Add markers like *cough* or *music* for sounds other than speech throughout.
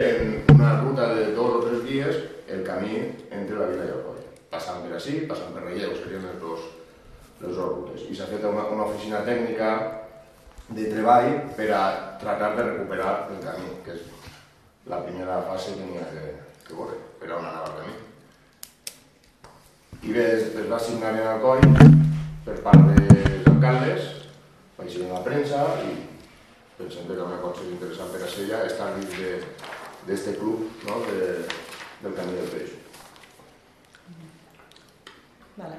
en una ruta de dos o tres dies el camí entre la vila i el coll. Passant per així, passant per Relleu, serien les dues, les dues rutes. I s'ha fet una, una oficina tècnica de treball per a tractar de recuperar el camí, que és la primera fase que n'hi ha que, que veure, per a on anava el camí. I bé, es, es va signar en el coll per part dels alcaldes, vaig en la premsa i pensem que era una cosa interessant per a Sella estar dins de, d'este club no? de, del camí del peix. Vale.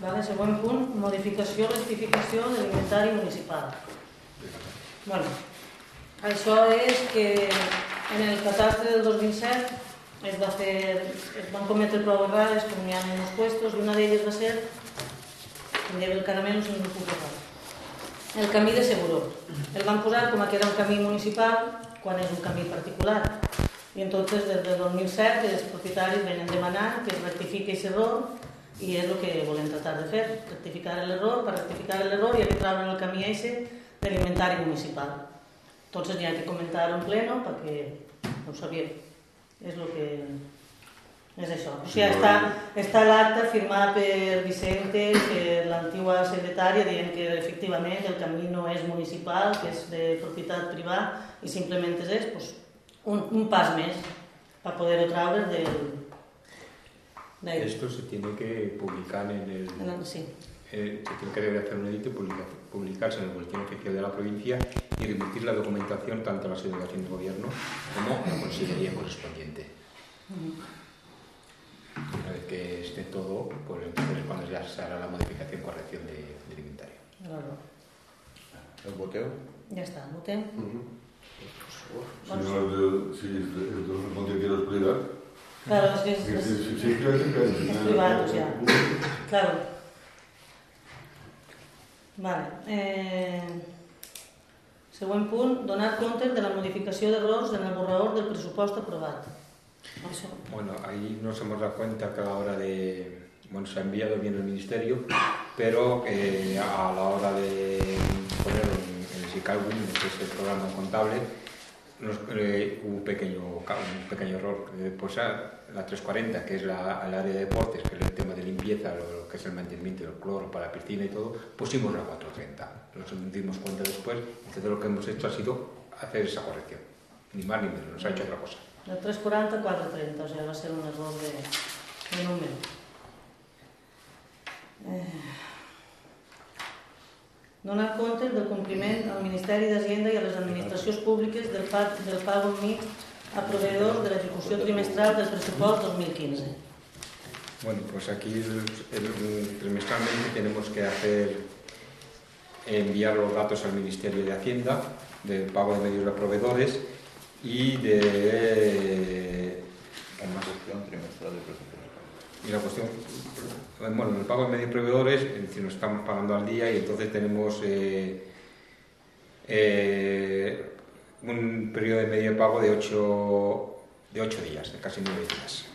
Vale, següent punt, modificació, rectificació de l'inventari municipal. Bueno, això és que en el catastre del 2007 es, va fer, es van cometre prou errades, com hi ha en els puestos, i una d'elles va ser, deia el caramel, no m'ho puc recordar, el camí de Seguró. El van posar com que era un camí municipal quan és un camí particular. I entonces des del 2007 els propietaris venen demanant que es rectifique aquest error i és el que volem tratar de fer, rectificar l'error, per rectificar l'error i arbitrar en el camí ese de l'inventari municipal. Entonces hi ha que comentar en pleno perquè no ho sabíem. És el que és això. O sigui, està, està l'acte firmat per Vicente, per l'antiga secretària, dient que efectivament el camí no és municipal, que és de propietat privada i simplement és pues, un, un pas més per poder-ho traure del... de- Esto se tiene que publicar en el... Sí, eh, se tiene que realizar un edito, publica- publicarse en el boletín oficial de la provincia y remitir la documentación tanto a la delegación de gobierno como a la consejería correspondiente. Una vez que esté todo, pues entonces es cuando ya se hará la modificación corrección de- del inventario. claro. El boteo? Ja està, votem. Si no, de- si entonces no te quiero explicar. Claro, és que es que és privat, o sigui. Claro. Vale. Eh, següent punt, donar compte de la modificació d'errors en el borrador del pressupost aprovat. Bueno, ahí nos hemos dado cuenta que a la hora de... Bueno, se ha enviado bien el ministerio, pero eh, a la hora de ponerlo en, en el SICALWIN, que es el programa contable, nos, eh, hubo un pequeño, un pequeño error. Eh, pues la 340, que es la, el área de deportes, que es el tema de limpieza, lo, lo que es el mantenimiento del cloro para la piscina y todo, pusimos la 430. Nos dimos cuenta después, entonces lo que hemos hecho ha sido hacer esa corrección. Ni más ni menos, nos ha hecho otra cosa. De 340 a 430, o sigui, va ser un error de, de número. Eh, donar compte del compliment al Ministeri d'Hisenda i a les administracions públiques del, del pago mig a proveïdors de l'execució trimestral del pressupost 2015. Bueno, pues aquí trimestralmente tenemos que hacer enviar los datos al Ministerio de Hacienda del pago de medios a proveedores y de En la gestión trimestral del presupuesto. y la cuestión bueno el pago de medios proveedores es decir nos estamos pagando al día y entonces tenemos eh, eh, un periodo de medio de pago de 8 de ocho días de casi 9 días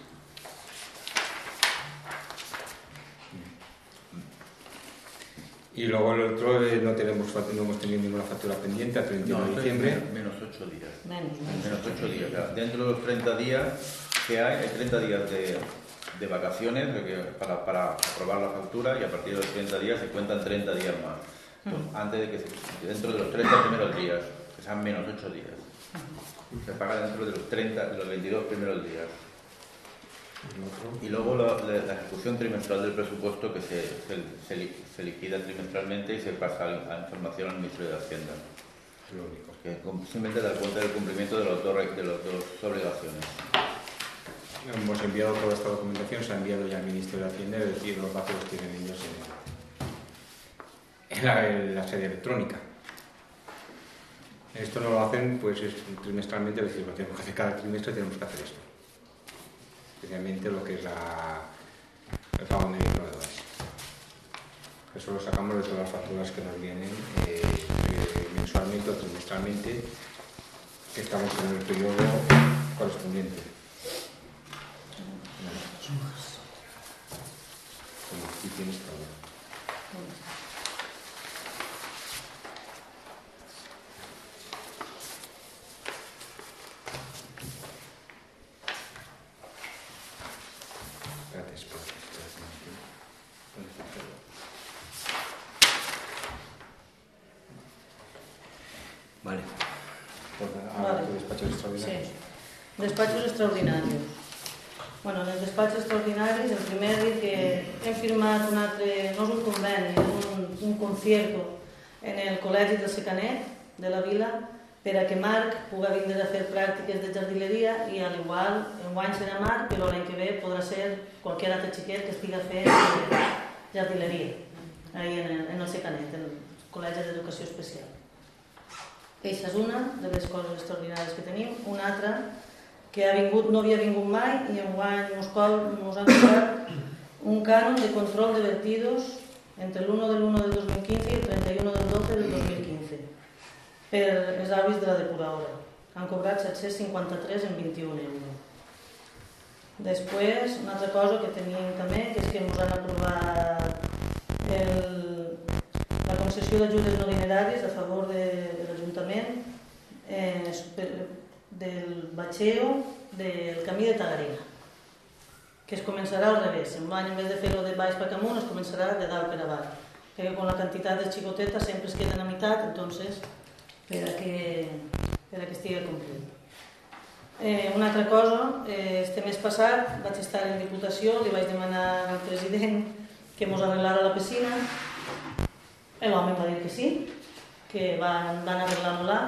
Y luego el otro eh, no, tenemos, no hemos tenido ninguna factura pendiente a 31 de diciembre. men- menos 8 días. Menos, menos. Menos 8 días. o sea, dentro de los 30 días que hay, hay 30 días de, de vacaciones de que- para, para aprobar la factura y a partir de los 30 días se cuentan 30 días más. Entonces, antes de que se- dentro de los 30 primeros días, que sean menos 8 días. Se paga dentro de los 30, de los 22 primeros días. Y luego la, la- la ejecución trimestral del presupuesto que se, se, se li- se liquida trimestralmente y se pasa a, a información al Ministerio de Hacienda. Lo único. Que simplemente da cuenta del cumplimiento de las dos, re- de las dos obligaciones. Hemos enviado toda esta documentación, se ha enviado ya al Ministerio de Hacienda, es decir, los datos tienen ellos en, en la, en la sede electrónica. Esto no lo hacen pues es trimestralmente, es decir, lo tenemos que hacer cada trimestre, tenemos que hacer esto. Especialmente lo que es la, el pago de proveedores. Eso lo sacamos de todas las facturas que nos vienen eh, mensualmente o trimestralmente, que estamos en el periodo correspondiente. Como aquí tienes todo. Sí. Despachos extraordinaris. Bueno, en els despatxos extraordinaris, el primer dir que hem firmat un altre, no és un conveni, és un, un concierto en el Col·legi del Secanet de la Vila per a que Marc pugui vindre a fer pràctiques de jardineria i al igual enguany serà Marc, però l'any que ve podrà ser qualsevol altre xiquet que estiga fent jardineria ahí en el, en el Secanet, en el Col·legi d'Educació Especial. Eixa és una de les coses extraordinàries que tenim. Una altra, que ha vingut, no havia vingut mai i enguany ens, col, ens han cobrat un cànon de control de vertidos entre l'1 del 1 del 2015 i el 31 del 12 del 2015 per els avis de la depuradora. Han cobrat 753 en 21 euros. Després, una altra cosa que tenim també, que és que ens han aprovat el, la concessió d'ajudes no dineràries a favor de, de l'Ajuntament eh, del batxeo del camí de Tagarina que es començarà al revés. En any en vez de fer-ho de baix per amunt es començarà de dalt per avall. Perquè con la quantitat de xicotetes sempre es queden a meitat entonces per a que, per a que estigui complet. Eh, una altra cosa, eh, este mes passat vaig estar en Diputació, li vaig demanar al president que mos arreglara la piscina, l'home va dir que sí, que van, van arreglar-la.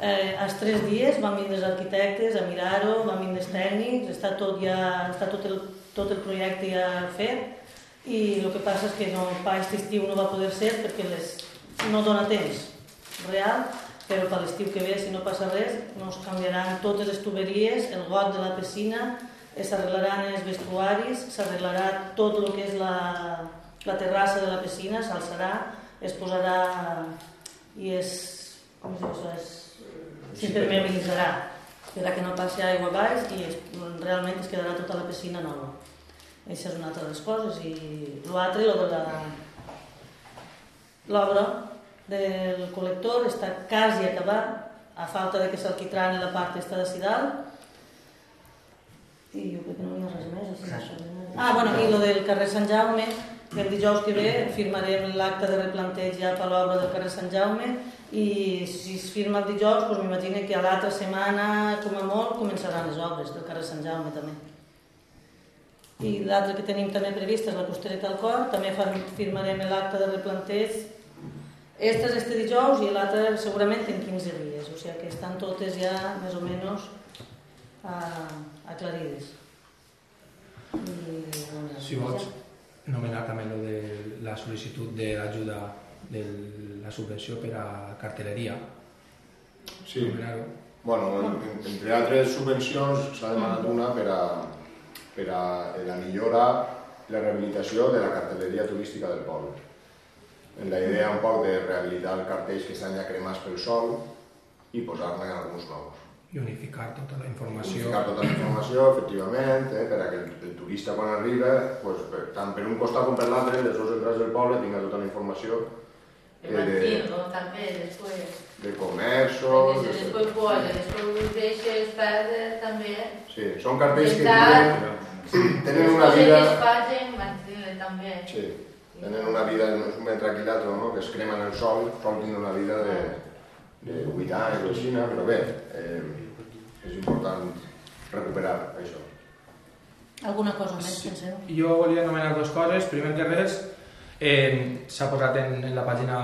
Eh, als tres dies van vindre els arquitectes a mirar-ho, van vindre els tècnics, està tot, ja, està tot, el, tot el projecte ja fet. I el que passa és que no, per aquest estiu no va poder ser perquè les, no dona temps real, però per l'estiu que ve, si no passa res, nos canviaran totes les tuberies, el got de la piscina, eh, s'arreglaran els vestuaris, s'arreglarà tot el que és la, la terrassa de la piscina, s'alçarà, es posarà i es, com es diu això, s'impermeabilitzarà per a que no passi aigua baix i es, realment es quedarà tota la piscina nova. Això és una altra de les coses i l'altre, lo de la, l'obra del col·lector està quasi acabat, a falta de que s'alquitrani la part esta de Sidal. I jo crec que no hi ha res més. Així, ah, bueno, i lo del carrer Sant Jaume, el dijous que ve firmarem l'acte de replanteig ja per l'obra del carrer Sant Jaume i si es firma el dijous, doncs m'imagino que a l'altra setmana, com a molt, començaran les obres del carrer Sant Jaume també. I l'altre que tenim també previst és la costereta al cor, també firmarem l'acte de replanteig Este és este dijous i l'altre segurament en 15 dies, o sigui que estan totes ja més o menys uh, aclarides. I, bueno, Si vols nomenar també lo de la sol·licitud de l'ajuda de la subvenció per a cartelleria. Sí, bueno, en- entre altres subvencions s'ha demanat una per a, per a la millora i la rehabilitació de la cartelleria turística del poble. En la idea un poc de rehabilitar cartells que estan ja cremats pel sol i posar-ne alguns nous. I unificar tota la informació. Unificar tota la informació, efectivament, eh, per a que el, el turista quan arriba, pues, per, tant per un costat com per l'altre, dels dos entrats del poble, tinga tota la informació eh, de, mattino també, després. de comerços... Perquè de- després posa, després ho deixes perdre també. Sí, són cartells que Estar- tenen, tenen Les una coses vida... que es facin, també. Sí, tenen una vida, no és un ben tranquil·lat, no? que es cremen el sol, sol tindre una vida de, de 8 anys o així, però bé, eh, és important recuperar això. Alguna cosa més, penseu? Jo volia anomenar dues coses. Primer que res, eh, s'ha posat en, en la pàgina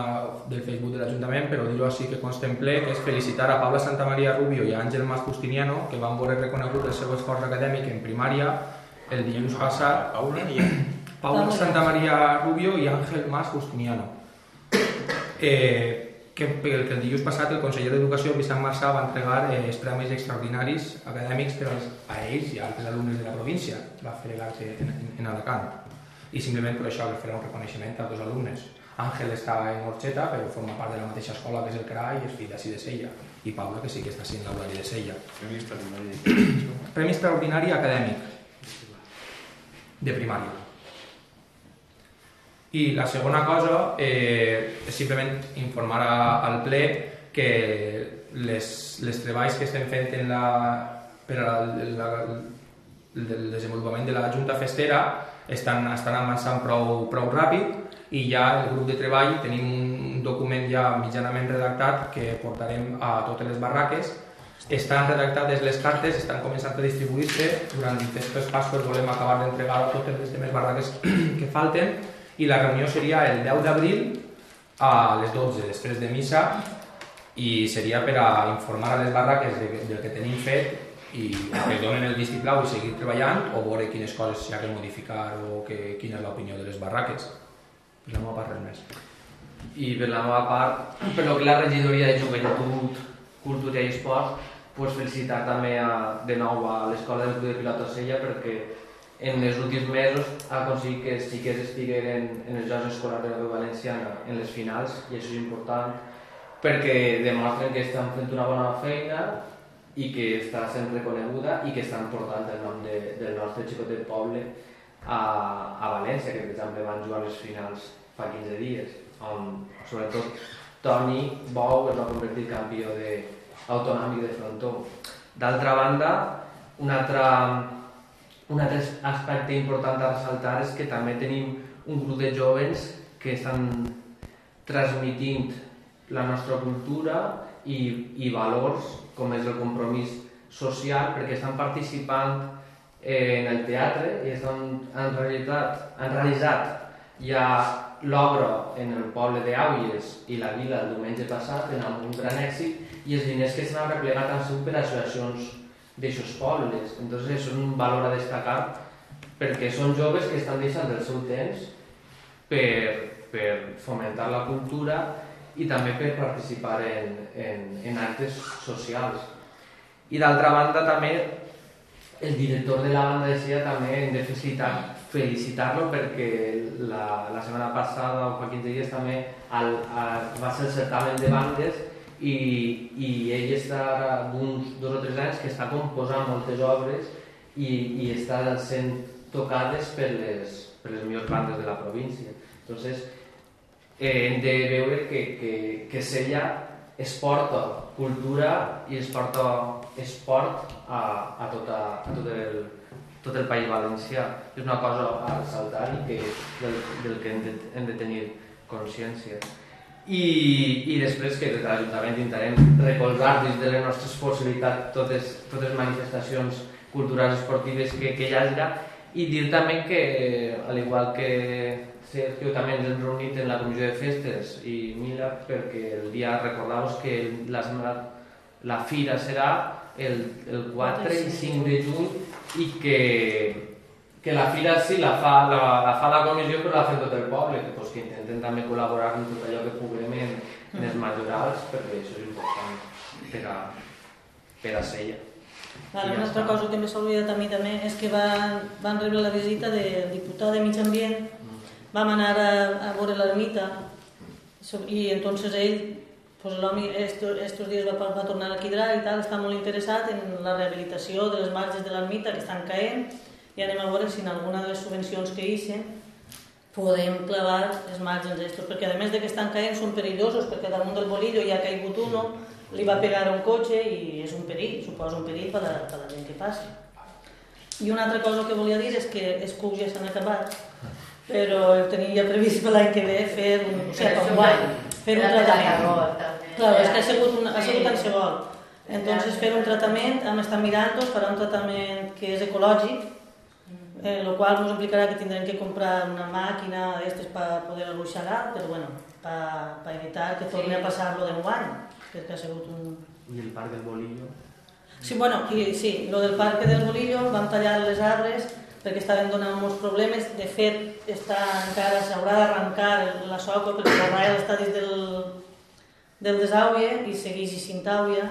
del Facebook de l'Ajuntament, però dir-ho així que consta en ple, que és felicitar a Paula Santamaria Rubio i a Àngel Mas Justiniano, que van veure reconegut el seu esforç acadèmic en primària el dilluns passat. Paula i Paula Paula. Santamaria Rubio i Àngel Mas Justiniano. Eh, que, el que el dilluns passat el conseller d'Educació, Vicent Marçà, va entregar eh, els premis extraordinaris acadèmics per als, a ells i a altres alumnes de la província. Va fer l'acte en, en, en Alacant. I simplement per això li farà un reconeixement a dos alumnes. Àngel està en Orxeta, però forma part de la mateixa escola que és el CRA i és fill d'ací de Sella. I Paula, que sí que està sent l'aulari de Sella. Premi extraordinari. Premi extraordinari acadèmic de primària. I la segona cosa eh, és simplement informar a, al ple que les, les treballs que estem fent en la, per a la, la, el desenvolupament de la Junta Festera estan, estan avançant prou, prou ràpid i ja el grup de treball tenim un, document ja mitjanament redactat que portarem a totes les barraques. Estan redactades les cartes, estan començant a distribuir-se. Durant després passos volem acabar d'entregar a totes les demés barraques *clears throat* que falten i la reunió seria el 10 d'abril a les 12 després de missa i seria per a informar a les barraques de, del que tenim fet i que donen el vistiplau i seguir treballant o veure quines coses s'hi ha que modificar o que, quina és l'opinió de les barraques. Per la meva part res més. I per la meva part, per lo que la regidoria de Joventut, Cultura i Esport, pues felicitar també a, de nou a l'Escola del Club de Pilota Sella perquè en els últims mesos ha aconseguit que els xiquets estigueren en els Jocs Escolars de la Valenciana en les finals i això és important perquè demostren que estan fent una bona feina i que està sent reconeguda i que estan portant el nom de, del nostre xicotet poble a, a València, que per exemple van jugar les finals fa 15 dies, on sobretot Toni Bou es va convertir campió de, autonòmic de frontó. D'altra banda, un altre, un altre aspecte important a ressaltar és que també tenim un grup de joves que estan transmitint la nostra cultura i, i valors com és el compromís social perquè estan participant en el teatre i estan, han, realitat, han realitzat ja l'obra en el poble d'Auies i la vila el diumenge passat en un gran èxit i els diners que s'han replegat han sigut per associacions d'aixòs pobles. Entonces és un valor a destacar perquè són joves que estan deixant el seu temps per, per fomentar la cultura i també per participar en, en, en actes socials. I d'altra banda també el director de la banda de Sia també hem de felicitar felicitar-lo perquè la, la setmana passada o fa 15 dies també el, el, va ser el certamen de bandes i, i ell està d'uns dos o tres anys que està composant moltes obres i, i està sent tocades per les, per les millors bandes de la província. Entonces, eh, hem de veure que, que, que Sella es porta cultura i es porta esport a, a, tota, a tot, el, tot el País Valencià. És una cosa a ressaltar i que, del, del que hem de, hem de tenir consciència. I, i després que des de l'Ajuntament intentarem recolzar dins de les nostres possibilitats totes, totes les manifestacions culturals esportives que, que hi hagi. I dir també que, al igual que Sergio també ens hem reunit en la comissió de festes i Mila perquè el dia recordamos que la, la fira serà el, el 4 i 5 de juny i que, que la fira sí la fa la, la, fa la comissió però la fa tot el poble que, pues, que intentem també col·laborar en tot allò que puguem en, en els majorals perquè això és important per a, per a Sella. Vale, una altra cosa que m'he oblidat a mi també és que van, van rebre la visita del diputat de Mig Ambient vam anar a, a veure l'ermita. I entonces ell pues l'home estos, estos dies va, va tornar a Quidrà i tal, està molt interessat en la rehabilitació de les marges de l'ermita que estan caent i anem a veure si en alguna de les subvencions que eixen podem clavar els marges d'estos, perquè a més de que estan caient són perillosos, perquè damunt del bolillo hi ha caigut uno, li va pegar un cotxe i és un perill, suposa un perill per a, per a la gent que passi. I una altra cosa que volia dir és que els cucs ja s'han acabat, però tenia previst per l'any que ve fer un, o sigui, un guany, fer un tractament. Clar, és que ha sigut, un, ha sigut en segon. Entonces fer un tractament, hem estat mirant-nos, farà un tractament que és ecològic, eh, lo qual nos implicarà que tindrem que comprar una màquina d'estes per poder arruixagar, però bueno, per, per evitar que torni a passar-lo d'enguany, perquè ha sigut un... I el parc del Bolillo? Sí, bueno, i, sí, lo del parc del Bolillo, vam tallar les arbres perquè estaven donant molts problemes. De fet, està encara s'haurà d'arrencar la soca perquè la raia està dins del, del desàuie i segueix i tàuia.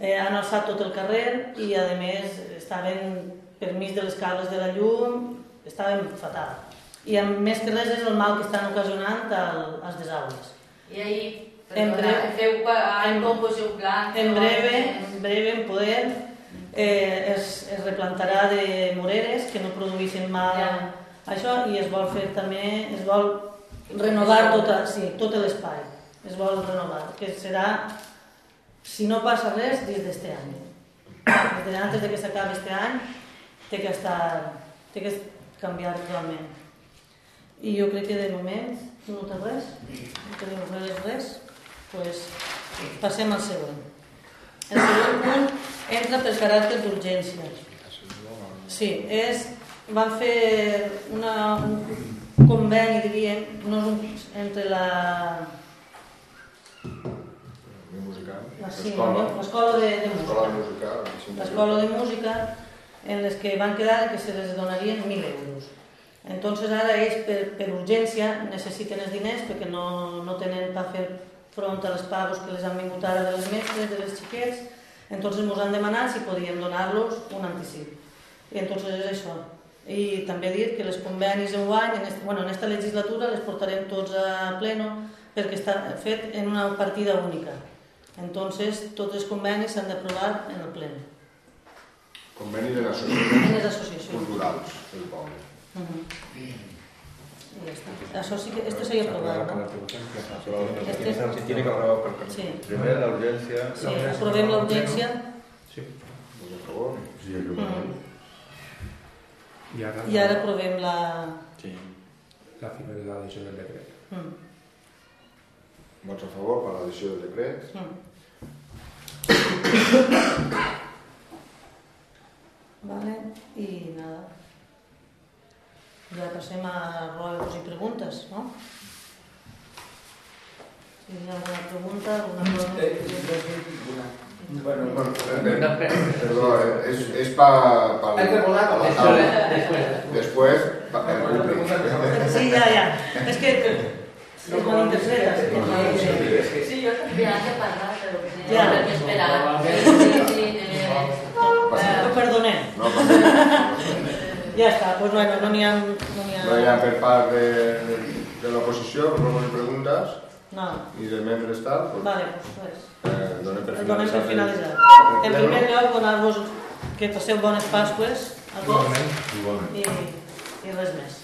Eh, han alçat tot el carrer i, a més, estaven per mig de les cables de la llum, estaven fatal. I a més que res és el mal que estan ocasionant al, als desàuies. I ahir, en breu, feu en, en, plan, en breve, en breve, en poder, eh, es, es replantarà de moreres que no produïssin mal ja. això i es vol fer també, es vol renovar tota, sí, tot l'espai, es vol renovar, que serà, si no passa res, des d'este any. Des antes de que s'acabi este any, té que estar, té que canviar totalment. I jo crec que de moment no té res, no tenim res, res, pues passem al següent. El següent punt entra per caràcter d'urgència. Sí, és, van fer una, un conveni, diríem, no és un, entre la, Música. la sí, L'escola. de, de L'escola de música. l'escola de música en les que van quedar que se les donarien 1.000 euros. Entonces ara ells per, per urgència necessiten els diners perquè no, no tenen per fer front a les pagos que les han vingut ara de les mestres, de les xiquets, entonces ens han demanat si podíem donar-los un anticip. I entonces és això. I també dir que les convenis en guany, en, est, bueno, en esta legislatura les portarem tots a pleno perquè està fet en una partida única. Entonces tots els convenis s'han d'aprovar en el pleno, Conveni de les associacions culturals del poble. Uh I ja està. Això sí que, esto s'ha aprovat, no? Este- Se tiene que aprobar por Sí, Primero la urgencia. sí, aprovem l'audiència. Sí. Vots a favor? Sí, que Mm. I ara, I ara aprovem la... Sí. la finalització del decret. Mm. Vots a favor per l'addició del decret? Mm. *coughs* *coughs* Vale, i nada. Ja passem a rodes i preguntes, no? Si hi ha alguna pregunta, alguna cosa... Bueno, Bueno, eh, perdó, eh, és, és pa, pa, Hay que volar con pa- eso. Después, pa, el públic. Sí, ja, ja. És que es malinterpreta. es malinterpreta. Sí, yo Te hace pagar, pero que se Ya. hay que esperar. Ja està, doncs bueno, no n'hi ha... No n'hi ha... no hi ha per part de, de l'oposició, no hi preguntes, No. ni de membres tal, doncs, Vale, doncs res. eh, donem per finalitzat. En primer lloc, donar-vos que passeu bones Pasques a tots Igualment. Igualment. i, i res més.